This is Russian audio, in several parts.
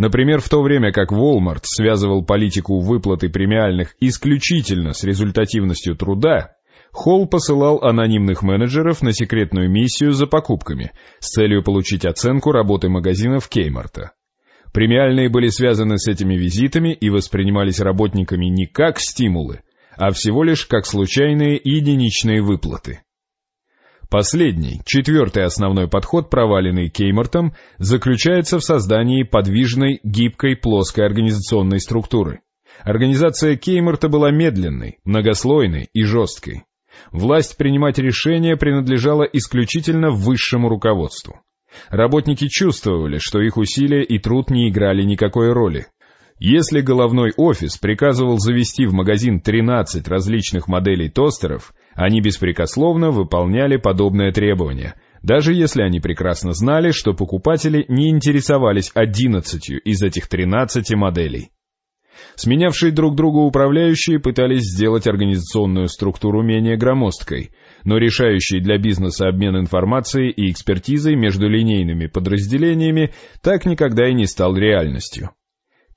Например, в то время как Walmart связывал политику выплаты премиальных исключительно с результативностью труда, Холл посылал анонимных менеджеров на секретную миссию за покупками с целью получить оценку работы магазинов Кеймарта. Премиальные были связаны с этими визитами и воспринимались работниками не как стимулы, а всего лишь как случайные единичные выплаты. Последний, четвертый основной подход, проваленный Кеймартом, заключается в создании подвижной, гибкой, плоской организационной структуры. Организация Кеймарта была медленной, многослойной и жесткой. Власть принимать решения принадлежала исключительно высшему руководству. Работники чувствовали, что их усилия и труд не играли никакой роли. Если головной офис приказывал завести в магазин 13 различных моделей тостеров, они беспрекословно выполняли подобное требование, даже если они прекрасно знали, что покупатели не интересовались 11 из этих 13 моделей. Сменявшие друг друга управляющие пытались сделать организационную структуру менее громоздкой, но решающий для бизнеса обмен информацией и экспертизой между линейными подразделениями так никогда и не стал реальностью.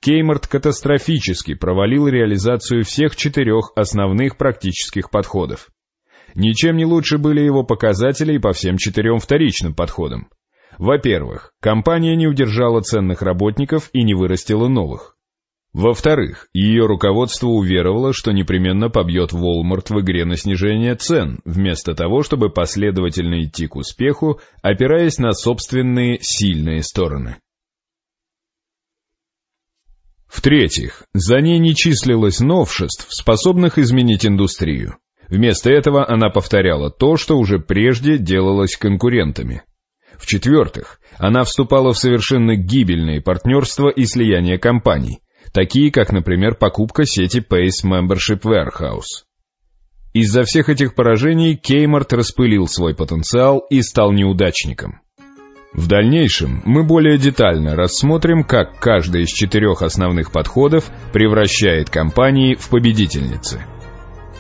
Кеймарт катастрофически провалил реализацию всех четырех основных практических подходов. Ничем не лучше были его показатели и по всем четырем вторичным подходам. Во-первых, компания не удержала ценных работников и не вырастила новых. Во-вторых, ее руководство уверовало, что непременно побьет Walmart в игре на снижение цен, вместо того, чтобы последовательно идти к успеху, опираясь на собственные сильные стороны. В-третьих, за ней не числилось новшеств, способных изменить индустрию. Вместо этого она повторяла то, что уже прежде делалось конкурентами. В-четвертых, она вступала в совершенно гибельные партнерства и слияния компаний, такие как, например, покупка сети Pace Membership Warehouse. Из-за всех этих поражений Кеймарт распылил свой потенциал и стал неудачником. В дальнейшем мы более детально рассмотрим, как каждый из четырех основных подходов превращает компании в победительницы.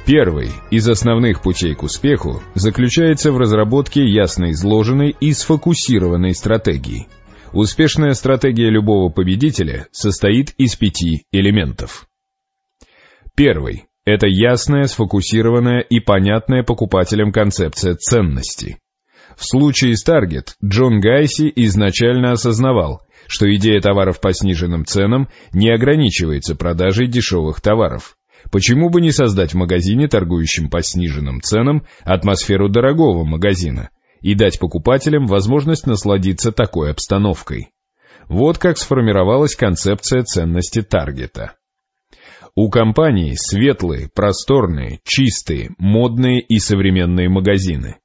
Первый из основных путей к успеху заключается в разработке ясно изложенной и сфокусированной стратегии – Успешная стратегия любого победителя состоит из пяти элементов. Первый – это ясная, сфокусированная и понятная покупателям концепция ценности. В случае с Target Джон Гайси изначально осознавал, что идея товаров по сниженным ценам не ограничивается продажей дешевых товаров. Почему бы не создать в магазине, торгующем по сниженным ценам, атмосферу дорогого магазина, и дать покупателям возможность насладиться такой обстановкой. Вот как сформировалась концепция ценности таргета. У компании светлые, просторные, чистые, модные и современные магазины.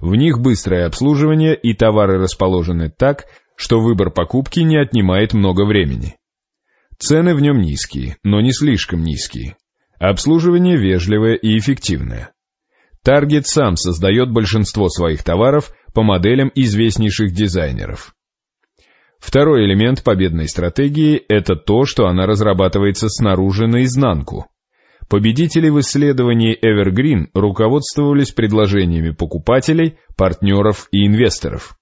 В них быстрое обслуживание и товары расположены так, что выбор покупки не отнимает много времени. Цены в нем низкие, но не слишком низкие. Обслуживание вежливое и эффективное. Таргет сам создает большинство своих товаров по моделям известнейших дизайнеров. Второй элемент победной стратегии – это то, что она разрабатывается снаружи наизнанку. Победители в исследовании Evergreen руководствовались предложениями покупателей, партнеров и инвесторов.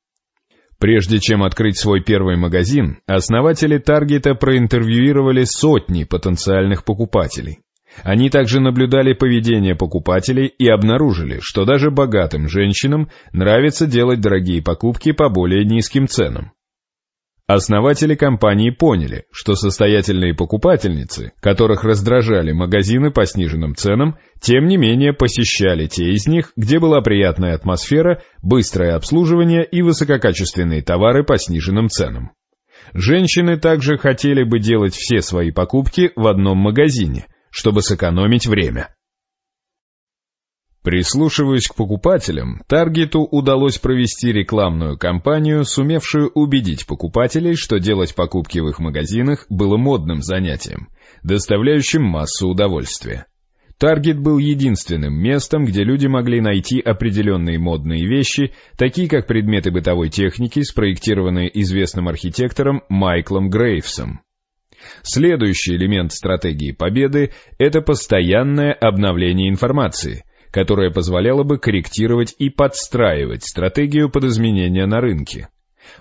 Прежде чем открыть свой первый магазин, основатели Таргета проинтервьюировали сотни потенциальных покупателей. Они также наблюдали поведение покупателей и обнаружили, что даже богатым женщинам нравится делать дорогие покупки по более низким ценам. Основатели компании поняли, что состоятельные покупательницы, которых раздражали магазины по сниженным ценам, тем не менее посещали те из них, где была приятная атмосфера, быстрое обслуживание и высококачественные товары по сниженным ценам. Женщины также хотели бы делать все свои покупки в одном магазине, чтобы сэкономить время. Прислушиваясь к покупателям, Таргету удалось провести рекламную кампанию, сумевшую убедить покупателей, что делать покупки в их магазинах было модным занятием, доставляющим массу удовольствия. Таргет был единственным местом, где люди могли найти определенные модные вещи, такие как предметы бытовой техники, спроектированные известным архитектором Майклом Грейвсом. Следующий элемент стратегии победы – это постоянное обновление информации, которое позволяло бы корректировать и подстраивать стратегию под изменения на рынке.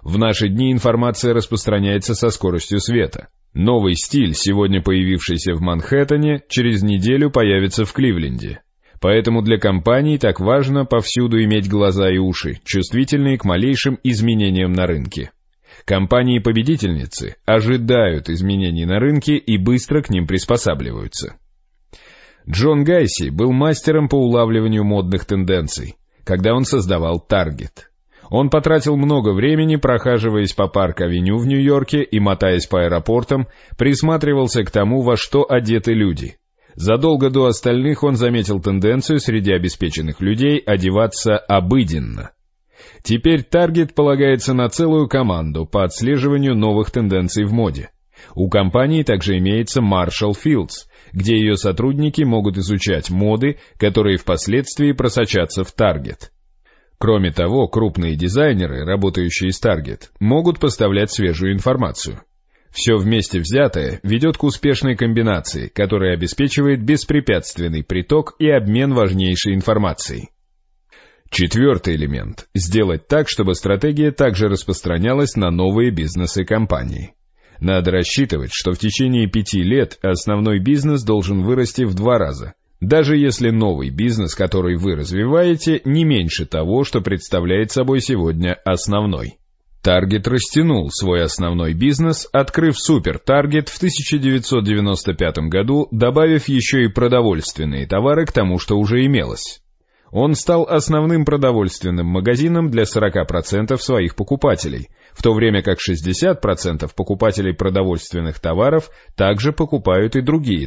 В наши дни информация распространяется со скоростью света. Новый стиль, сегодня появившийся в Манхэттене, через неделю появится в Кливленде. Поэтому для компаний так важно повсюду иметь глаза и уши, чувствительные к малейшим изменениям на рынке. Компании-победительницы ожидают изменений на рынке и быстро к ним приспосабливаются. Джон Гайси был мастером по улавливанию модных тенденций, когда он создавал Target. Он потратил много времени, прохаживаясь по парк-авеню в Нью-Йорке и мотаясь по аэропортам, присматривался к тому, во что одеты люди. Задолго до остальных он заметил тенденцию среди обеспеченных людей одеваться обыденно. Теперь Target полагается на целую команду по отслеживанию новых тенденций в моде. У компании также имеется Marshall Fields, где ее сотрудники могут изучать моды, которые впоследствии просочатся в Target. Кроме того, крупные дизайнеры, работающие с Target, могут поставлять свежую информацию. Все вместе взятое ведет к успешной комбинации, которая обеспечивает беспрепятственный приток и обмен важнейшей информацией. Четвертый элемент – сделать так, чтобы стратегия также распространялась на новые бизнесы компании. Надо рассчитывать, что в течение пяти лет основной бизнес должен вырасти в два раза, даже если новый бизнес, который вы развиваете, не меньше того, что представляет собой сегодня основной. Target растянул свой основной бизнес, открыв Target в 1995 году, добавив еще и продовольственные товары к тому, что уже имелось. Он стал основным продовольственным магазином для 40% своих покупателей, в то время как 60% покупателей продовольственных товаров также покупают и другие